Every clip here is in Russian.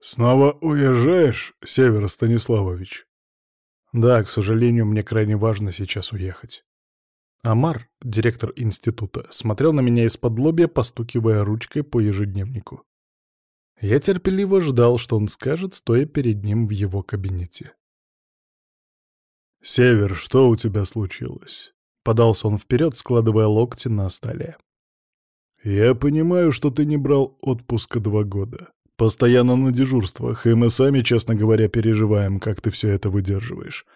«Снова уезжаешь, Север Станиславович?» «Да, к сожалению, мне крайне важно сейчас уехать». Амар, директор института, смотрел на меня из-под лобья, постукивая ручкой по ежедневнику. Я терпеливо ждал, что он скажет, стоя перед ним в его кабинете. «Север, что у тебя случилось?» Подался он вперед, складывая локти на столе. «Я понимаю, что ты не брал отпуска два года. Постоянно на дежурствах, и мы сами, честно говоря, переживаем, как ты все это выдерживаешь.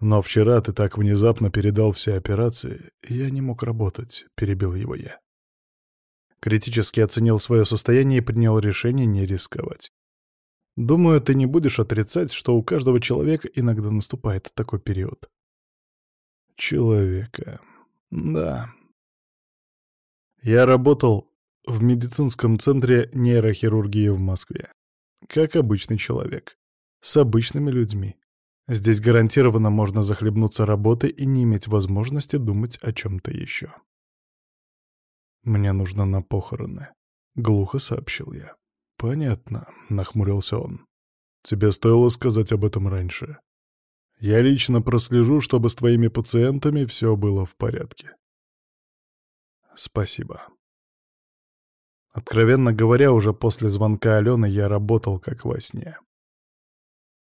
Но вчера ты так внезапно передал все операции, я не мог работать», — перебил его я. Критически оценил свое состояние и принял решение не рисковать. Думаю, ты не будешь отрицать, что у каждого человека иногда наступает такой период. Человека. Да. Я работал в медицинском центре нейрохирургии в Москве. Как обычный человек. С обычными людьми. Здесь гарантированно можно захлебнуться работой и не иметь возможности думать о чем-то еще. «Мне нужно на похороны», — глухо сообщил я. «Понятно», — нахмурился он. «Тебе стоило сказать об этом раньше. Я лично прослежу, чтобы с твоими пациентами все было в порядке». «Спасибо». Откровенно говоря, уже после звонка Алены я работал как во сне.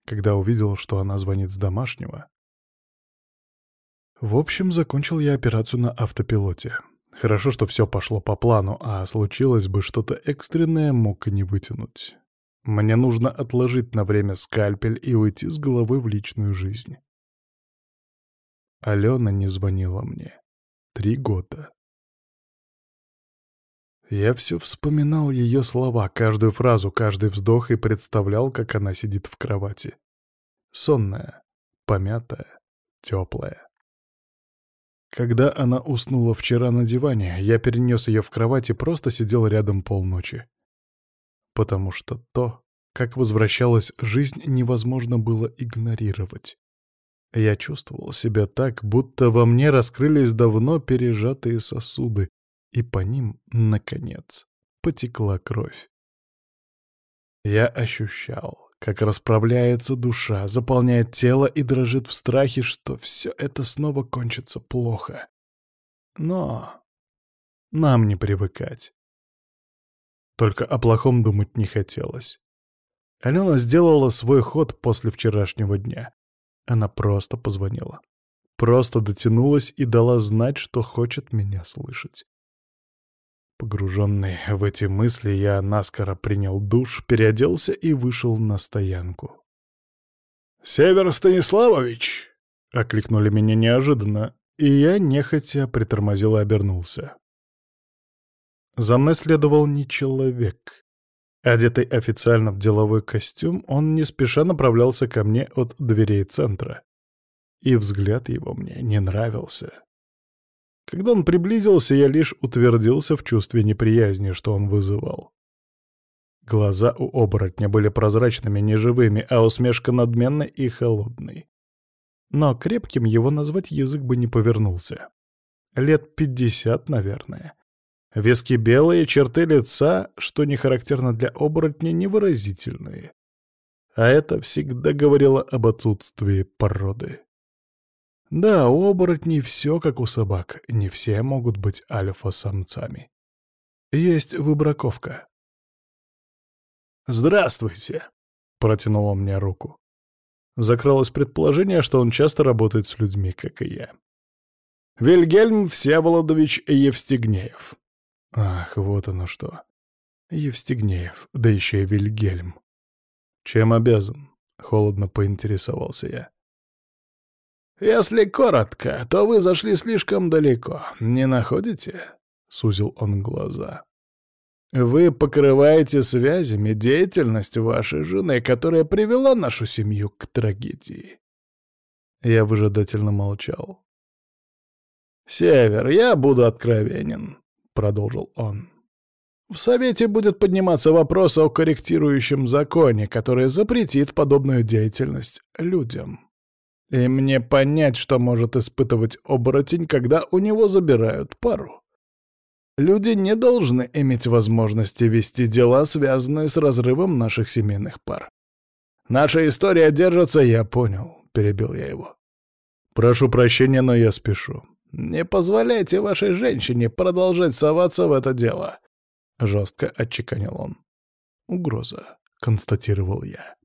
Когда увидел, что она звонит с домашнего... В общем, закончил я операцию на автопилоте. Хорошо, что все пошло по плану, а случилось бы что-то экстренное, мог и не вытянуть. Мне нужно отложить на время скальпель и уйти с головой в личную жизнь. Алена не звонила мне. Три года. Я все вспоминал ее слова, каждую фразу, каждый вздох и представлял, как она сидит в кровати. Сонная, помятая, теплая. Когда она уснула вчера на диване, я перенес ее в кровать и просто сидел рядом полночи. Потому что то, как возвращалась жизнь, невозможно было игнорировать. Я чувствовал себя так, будто во мне раскрылись давно пережатые сосуды, и по ним, наконец, потекла кровь. Я ощущал, как расправляется душа, заполняет тело и дрожит в страхе, что все это снова кончится плохо. Но нам не привыкать. Только о плохом думать не хотелось. Алена сделала свой ход после вчерашнего дня. Она просто позвонила. Просто дотянулась и дала знать, что хочет меня слышать. Погруженный в эти мысли, я наскоро принял душ, переоделся и вышел на стоянку. «Север Станиславович!» — окликнули меня неожиданно, и я нехотя притормозил и обернулся. За мной следовал не человек. Одетый официально в деловой костюм, он не спеша направлялся ко мне от дверей центра. И взгляд его мне не нравился. Когда он приблизился, я лишь утвердился в чувстве неприязни, что он вызывал. Глаза у оборотня были прозрачными, неживыми, а усмешка надменной и холодной. Но крепким его назвать язык бы не повернулся. Лет пятьдесят, наверное. Виски белые, черты лица, что не характерно для оборотня, невыразительные. А это всегда говорило об отсутствии породы. Да, у оборотней все как у собак, не все могут быть альфа-самцами. Есть выбраковка. «Здравствуйте!» — протянул он мне руку. Закралось предположение, что он часто работает с людьми, как и я. «Вильгельм Всеволодович Евстигнеев». Ах, вот оно что. Евстигнеев, да еще и Вильгельм. Чем обязан? Холодно поинтересовался я. «Если коротко, то вы зашли слишком далеко, не находите?» — сузил он глаза. «Вы покрываете связями деятельность вашей жены, которая привела нашу семью к трагедии». Я выжидательно молчал. «Север, я буду откровенен», — продолжил он. «В Совете будет подниматься вопрос о корректирующем законе, который запретит подобную деятельность людям». И мне понять, что может испытывать оборотень, когда у него забирают пару. Люди не должны иметь возможности вести дела, связанные с разрывом наших семейных пар. Наша история держится, я понял, перебил я его. Прошу прощения, но я спешу. Не позволяйте вашей женщине продолжать соваться в это дело, жестко отчеканил он. Угроза, констатировал я.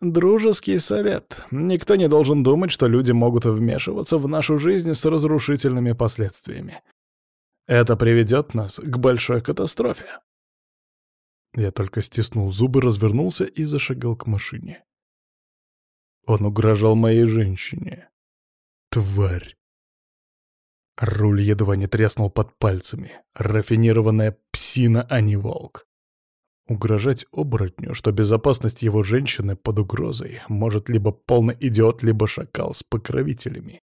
Дружеский совет. Никто не должен думать, что люди могут вмешиваться в нашу жизнь с разрушительными последствиями. Это приведет нас к большой катастрофе. Я только стиснул зубы, развернулся и зашагал к машине. Он угрожал моей женщине. Тварь. Руль едва не треснул под пальцами. Рафинированная псина, а не волк. Угрожать оборотню, что безопасность его женщины под угрозой, может либо полный идиот, либо шакал с покровителями.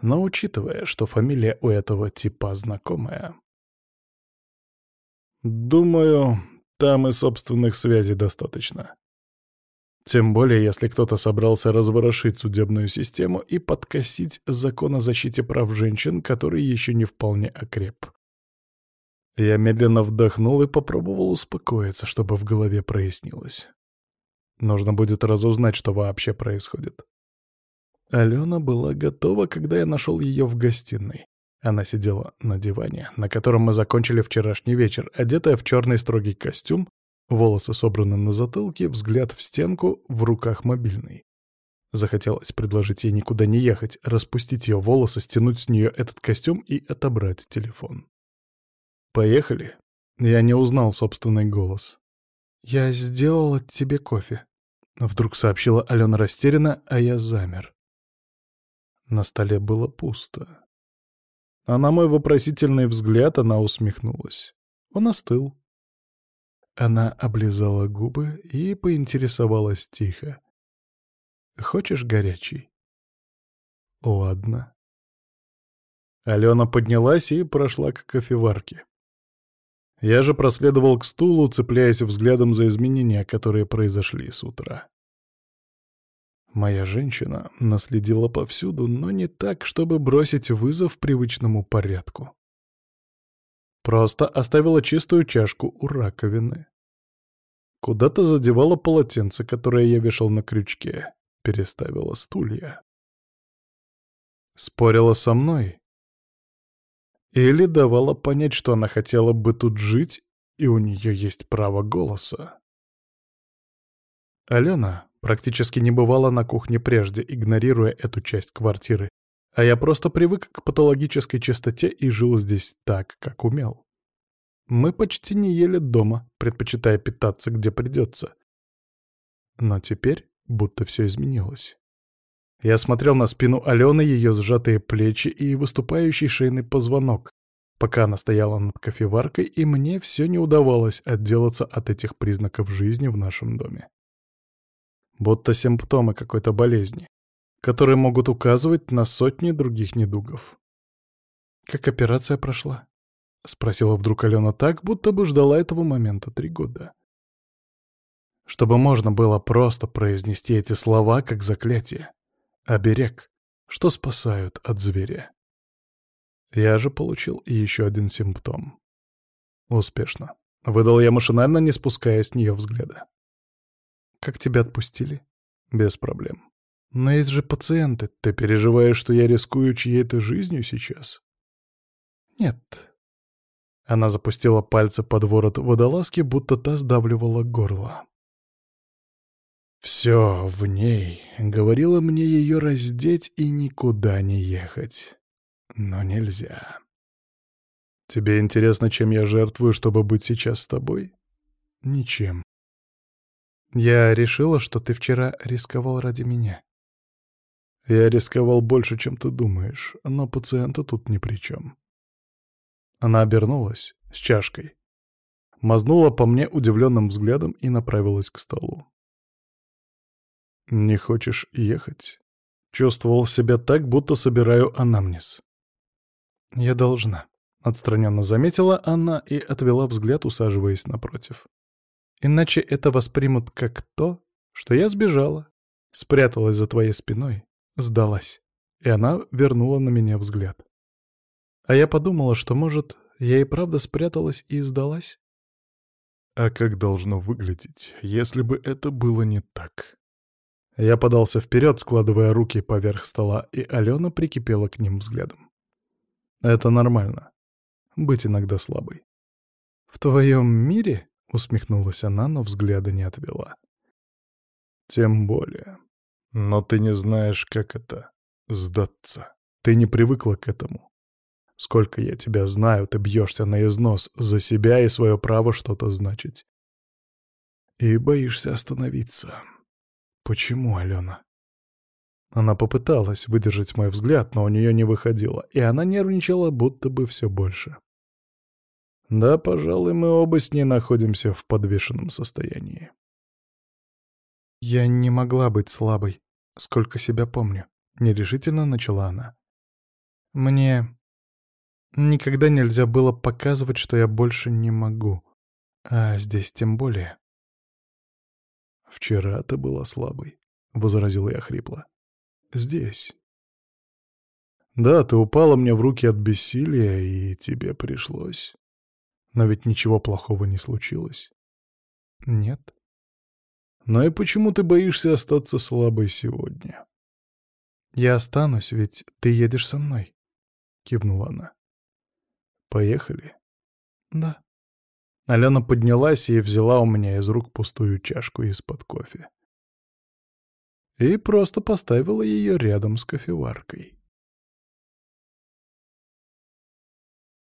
Но учитывая, что фамилия у этого типа знакомая... Думаю, там и собственных связей достаточно. Тем более, если кто-то собрался разворошить судебную систему и подкосить закон о защите прав женщин, который еще не вполне окреп. Я медленно вдохнул и попробовал успокоиться, чтобы в голове прояснилось. Нужно будет разузнать, что вообще происходит. Алена была готова, когда я нашел ее в гостиной. Она сидела на диване, на котором мы закончили вчерашний вечер, одетая в черный строгий костюм, волосы собраны на затылке, взгляд в стенку, в руках мобильный. Захотелось предложить ей никуда не ехать, распустить ее волосы, стянуть с нее этот костюм и отобрать телефон. «Поехали?» Я не узнал собственный голос. «Я сделала тебе кофе», — вдруг сообщила Алена растерянно, а я замер. На столе было пусто. А на мой вопросительный взгляд она усмехнулась. Он остыл. Она облизала губы и поинтересовалась тихо. «Хочешь горячий?» «Ладно». Алена поднялась и прошла к кофеварке. Я же проследовал к стулу, цепляясь взглядом за изменения, которые произошли с утра. Моя женщина наследила повсюду, но не так, чтобы бросить вызов привычному порядку. Просто оставила чистую чашку у раковины. Куда-то задевала полотенце, которое я вешал на крючке, переставила стулья. Спорила со мной. Или давала понять, что она хотела бы тут жить, и у нее есть право голоса. Алена Практически не бывало на кухне прежде, игнорируя эту часть квартиры. А я просто привык к патологической чистоте и жил здесь так, как умел. Мы почти не ели дома, предпочитая питаться где придется. Но теперь будто все изменилось. Я смотрел на спину Алены, ее сжатые плечи и выступающий шейный позвонок, пока она стояла над кофеваркой, и мне все не удавалось отделаться от этих признаков жизни в нашем доме будто симптомы какой-то болезни, которые могут указывать на сотни других недугов. «Как операция прошла?» — спросила вдруг Алена так, будто бы ждала этого момента три года. Чтобы можно было просто произнести эти слова как заклятие. Оберег, что спасают от зверя. Я же получил еще один симптом. Успешно. Выдал я машинально, не спуская с нее взгляда. Как тебя отпустили? Без проблем. Но есть же пациенты. Ты переживаешь, что я рискую чьей-то жизнью сейчас? Нет. Она запустила пальцы под ворот водолазки, будто та сдавливала горло. Все в ней говорило мне ее раздеть и никуда не ехать. Но нельзя. Тебе интересно, чем я жертвую, чтобы быть сейчас с тобой? Ничем. Я решила, что ты вчера рисковал ради меня. Я рисковал больше, чем ты думаешь, но пациента тут ни при чем. Она обернулась с чашкой, мазнула по мне удивленным взглядом и направилась к столу. «Не хочешь ехать?» Чувствовал себя так, будто собираю анамнез. «Я должна», — отстраненно заметила она и отвела взгляд, усаживаясь напротив. Иначе это воспримут как то, что я сбежала, спряталась за твоей спиной, сдалась. И она вернула на меня взгляд. А я подумала, что, может, Я и правда спряталась и сдалась? А как должно выглядеть, если бы это было не так? Я подался вперед, складывая руки поверх стола, и Алена прикипела к ним взглядом. Это нормально. Быть иногда слабой. «В твоем мире?» — усмехнулась она, но взгляда не отвела. «Тем более. Но ты не знаешь, как это — сдаться. Ты не привыкла к этому. Сколько я тебя знаю, ты бьешься на износ за себя и свое право что-то значить. И боишься остановиться. Почему, Алена?» Она попыталась выдержать мой взгляд, но у нее не выходило, и она нервничала, будто бы все больше. Да, пожалуй, мы оба с ней находимся в подвешенном состоянии. «Я не могла быть слабой, сколько себя помню», — нерешительно начала она. «Мне никогда нельзя было показывать, что я больше не могу, а здесь тем более». «Вчера ты была слабой», — возразил я хрипло. «Здесь». «Да, ты упала мне в руки от бессилия, и тебе пришлось...» Но ведь ничего плохого не случилось. Нет. Но и почему ты боишься остаться слабой сегодня? Я останусь, ведь ты едешь со мной, кивнула она. Поехали? Да. Алена поднялась и взяла у меня из рук пустую чашку из-под кофе. И просто поставила ее рядом с кофеваркой.